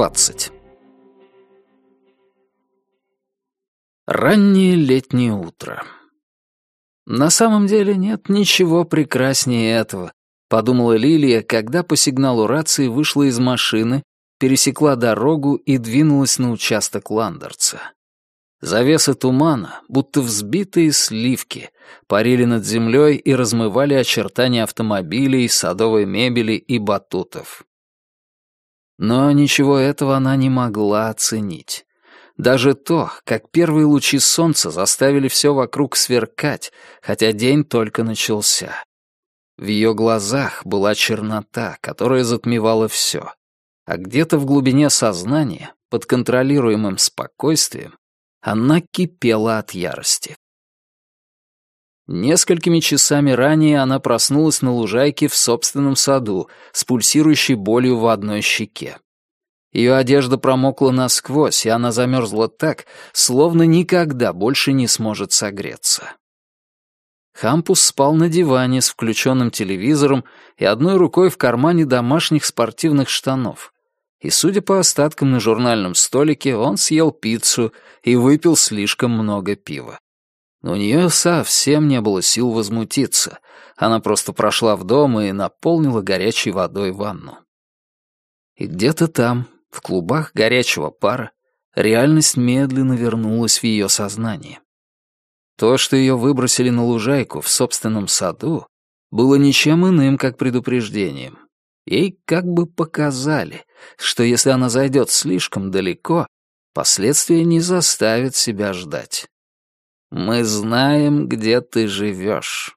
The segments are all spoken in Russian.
20. Раннее летнее утро. На самом деле нет ничего прекраснее этого, подумала Лилия, когда по сигналу рации вышла из машины, пересекла дорогу и двинулась на участок Ландерца. Завесы тумана, будто взбитые сливки, парили над землей и размывали очертания автомобилей, садовой мебели и батутов. Но ничего этого она не могла оценить. Даже то, как первые лучи солнца заставили все вокруг сверкать, хотя день только начался. В ее глазах была чернота, которая затмевала все. А где-то в глубине сознания, под контролируемым спокойствием, она кипела от ярости. Несколькими часами ранее она проснулась на лужайке в собственном саду с пульсирующей болью в одной щеке. Ее одежда промокла насквозь, и она замерзла так, словно никогда больше не сможет согреться. Хампус спал на диване с включенным телевизором и одной рукой в кармане домашних спортивных штанов. И, судя по остаткам на журнальном столике, он съел пиццу и выпил слишком много пива. У нее совсем не было сил возмутиться. Она просто прошла в дом и наполнила горячей водой ванну. И где-то там, в клубах горячего пара, реальность медленно вернулась в ее сознание. То, что ее выбросили на лужайку в собственном саду, было ничем иным, как предупреждением. Ей как бы показали, что если она зайдет слишком далеко, последствия не заставят себя ждать. Мы знаем, где ты живешь.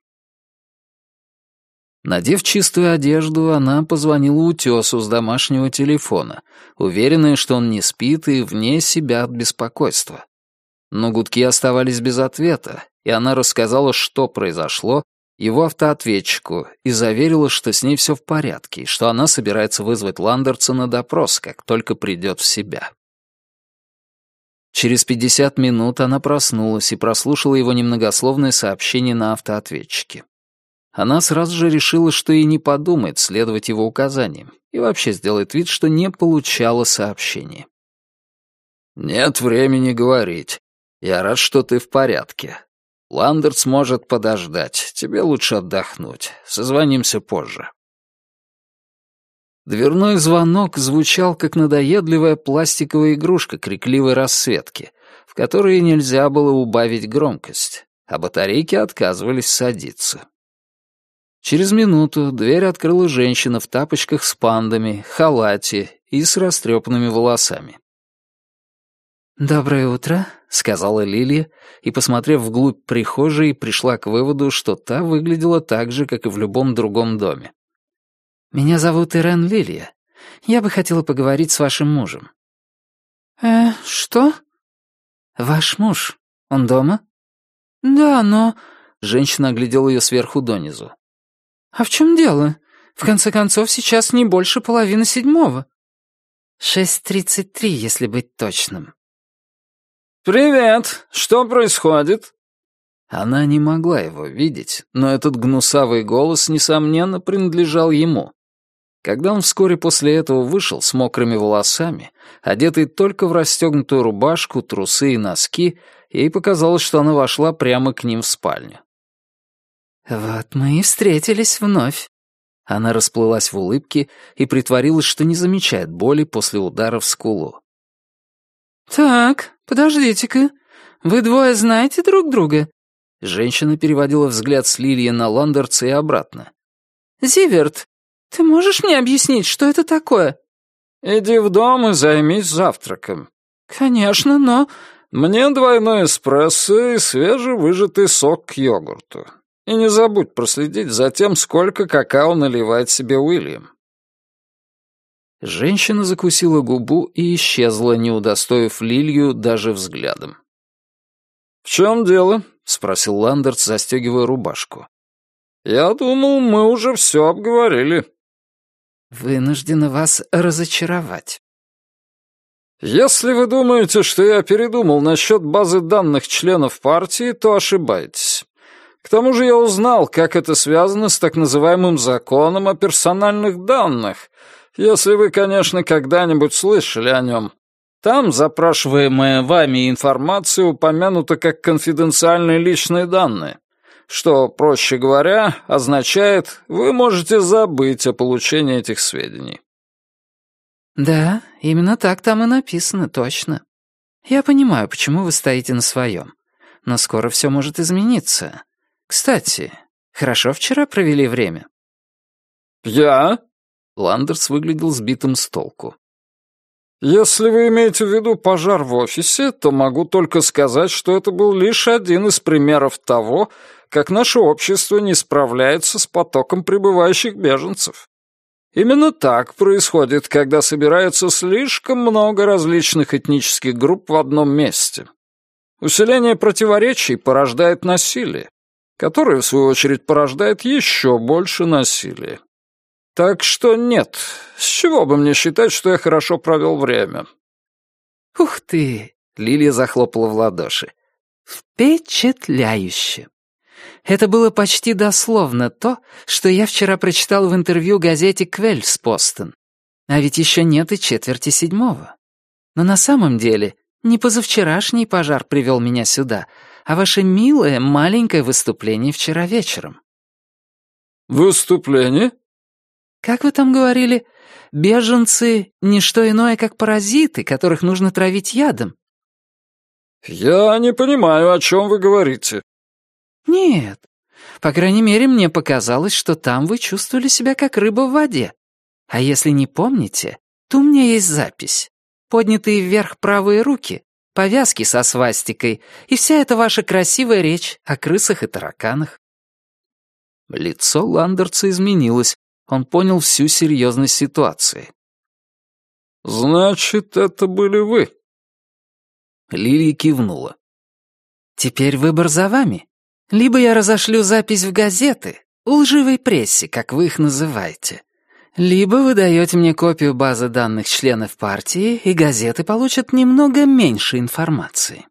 Надев чистую одежду, она позвонила утесу с домашнего телефона, уверенная, что он не спит и вне себя от беспокойства. Но гудки оставались без ответа, и она рассказала, что произошло, его автоответчику и заверила, что с ней все в порядке, и что она собирается вызвать Ландерца на допрос, как только придет в себя. Через 50 минут она проснулась и прослушала его немногословное сообщение на автоответчике. Она сразу же решила, что и не подумает следовать его указаниям, и вообще сделает вид, что не получала сообщение. «Нет времени говорить. Я рад, что ты в порядке. Ландерс может подождать. Тебе лучше отдохнуть. Созвонимся позже». Дверной звонок звучал, как надоедливая пластиковая игрушка крикливой расцветки, в которой нельзя было убавить громкость, а батарейки отказывались садиться. Через минуту дверь открыла женщина в тапочках с пандами, халате и с растрепанными волосами. «Доброе утро», — сказала Лилия, и, посмотрев вглубь прихожей, пришла к выводу, что та выглядела так же, как и в любом другом доме. «Меня зовут Ирен Лилия. Я бы хотела поговорить с вашим мужем». «Э, что?» «Ваш муж. Он дома?» «Да, но...» Женщина оглядела ее сверху донизу. «А в чем дело? В конце концов, сейчас не больше половины седьмого». «Шесть тридцать три, если быть точным». «Привет! Что происходит?» Она не могла его видеть, но этот гнусавый голос, несомненно, принадлежал ему. Когда он вскоре после этого вышел с мокрыми волосами, одетый только в расстегнутую рубашку, трусы и носки, ей показалось, что она вошла прямо к ним в спальню. «Вот мы и встретились вновь». Она расплылась в улыбке и притворилась, что не замечает боли после удара в скулу. «Так, подождите-ка. Вы двое знаете друг друга?» Женщина переводила взгляд с Лилии на Ландерца и обратно. «Зиверт, «Ты можешь мне объяснить, что это такое?» «Иди в дом и займись завтраком». «Конечно, но...» «Мне двойной эспрессо и свежевыжатый сок к йогурту. И не забудь проследить за тем, сколько какао наливает себе Уильям». Женщина закусила губу и исчезла, не удостоив Лилью даже взглядом. «В чем дело?» — спросил Ландерт, застегивая рубашку. «Я думал, мы уже все обговорили». «Вынуждена вас разочаровать». «Если вы думаете, что я передумал насчет базы данных членов партии, то ошибаетесь. К тому же я узнал, как это связано с так называемым законом о персональных данных, Если вы, конечно, когда-нибудь слышали о нем. Там запрашиваемая вами информация упомянута как конфиденциальные личные данные, что, проще говоря, означает, вы можете забыть о получении этих сведений. Да, именно так там и написано, точно. Я понимаю, почему вы стоите на своем. Но скоро все может измениться. Кстати, хорошо вчера провели время. Я? Ландерс выглядел сбитым с толку. Если вы имеете в виду пожар в офисе, то могу только сказать, что это был лишь один из примеров того, как наше общество не справляется с потоком прибывающих беженцев. Именно так происходит, когда собирается слишком много различных этнических групп в одном месте. Усиление противоречий порождает насилие, которое, в свою очередь, порождает еще больше насилия. Так что нет, с чего бы мне считать, что я хорошо провел время? Ух ты! Лилия захлопала в ладоши. Впечатляюще! Это было почти дословно то, что я вчера прочитал в интервью газете «Квельспостен». А ведь еще нет и четверти седьмого. Но на самом деле не позавчерашний пожар привел меня сюда, а ваше милое маленькое выступление вчера вечером. «Выступление?» «Как вы там говорили? Беженцы — не что иное, как паразиты, которых нужно травить ядом». «Я не понимаю, о чем вы говорите», «Нет. По крайней мере, мне показалось, что там вы чувствовали себя как рыба в воде. А если не помните, то у меня есть запись. Поднятые вверх правые руки, повязки со свастикой и вся эта ваша красивая речь о крысах и тараканах». Лицо Ландерца изменилось. Он понял всю серьезность ситуации. «Значит, это были вы?» Лилия кивнула. «Теперь выбор за вами. Либо я разошлю запись в газеты, лживой прессе, как вы их называете. Либо вы даете мне копию базы данных членов партии, и газеты получат немного меньше информации.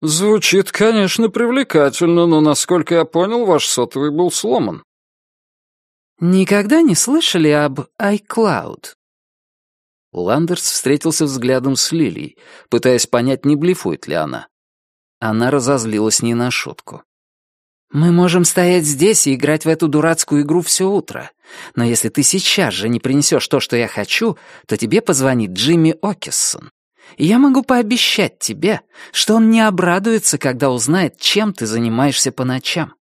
Звучит, конечно, привлекательно, но, насколько я понял, ваш сотовый был сломан. Никогда не слышали об iCloud? Ландерс встретился взглядом с Лилией, пытаясь понять, не блефует ли она. Она разозлилась не на шутку. «Мы можем стоять здесь и играть в эту дурацкую игру все утро. Но если ты сейчас же не принесешь то, что я хочу, то тебе позвонит Джимми Окиссон. И я могу пообещать тебе, что он не обрадуется, когда узнает, чем ты занимаешься по ночам».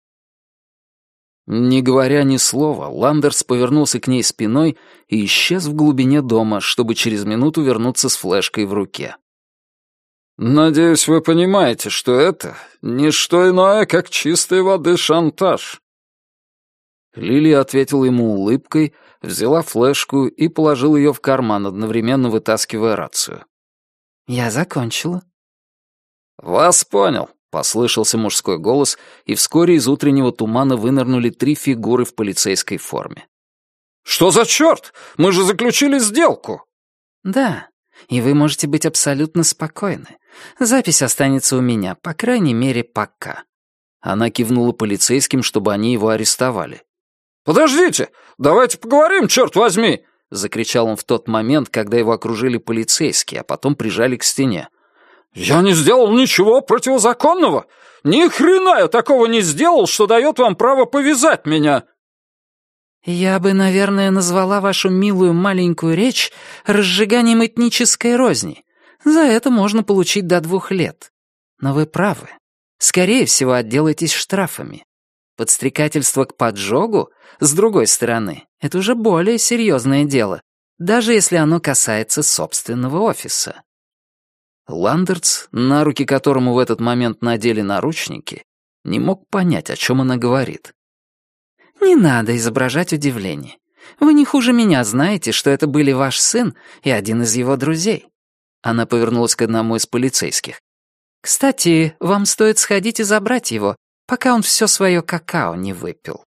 Не говоря ни слова, Ландерс повернулся к ней спиной и исчез в глубине дома, чтобы через минуту вернуться с флешкой в руке. «Надеюсь, вы понимаете, что это не что иное, как чистой воды шантаж». Лилия ответила ему улыбкой, взяла флешку и положила ее в карман, одновременно вытаскивая рацию. «Я закончила». «Вас понял», — послышался мужской голос, и вскоре из утреннего тумана вынырнули три фигуры в полицейской форме. «Что за черт? Мы же заключили сделку!» «Да, и вы можете быть абсолютно спокойны. Запись останется у меня, по крайней мере, пока». Она кивнула полицейским, чтобы они его арестовали. «Подождите! Давайте поговорим, черт возьми!» — закричал он в тот момент, когда его окружили полицейские, а потом прижали к стене. «Я не сделал ничего противозаконного! Ни хрена я такого не сделал, что дает вам право повязать меня!» «Я бы, наверное, назвала вашу милую маленькую речь разжиганием этнической розни. За это можно получить до двух лет. Но вы правы. Скорее всего, отделаетесь штрафами. Подстрекательство к поджогу, с другой стороны, это уже более серьезное дело, даже если оно касается собственного офиса». Ландерц, на руки которому в этот момент надели наручники, не мог понять, о чем она говорит. «Не надо изображать удивление. Вы не хуже меня знаете, что это были ваш сын и один из его друзей». Она повернулась к одному из полицейских. «Кстати, вам стоит сходить и забрать его, пока он все свое какао не выпил».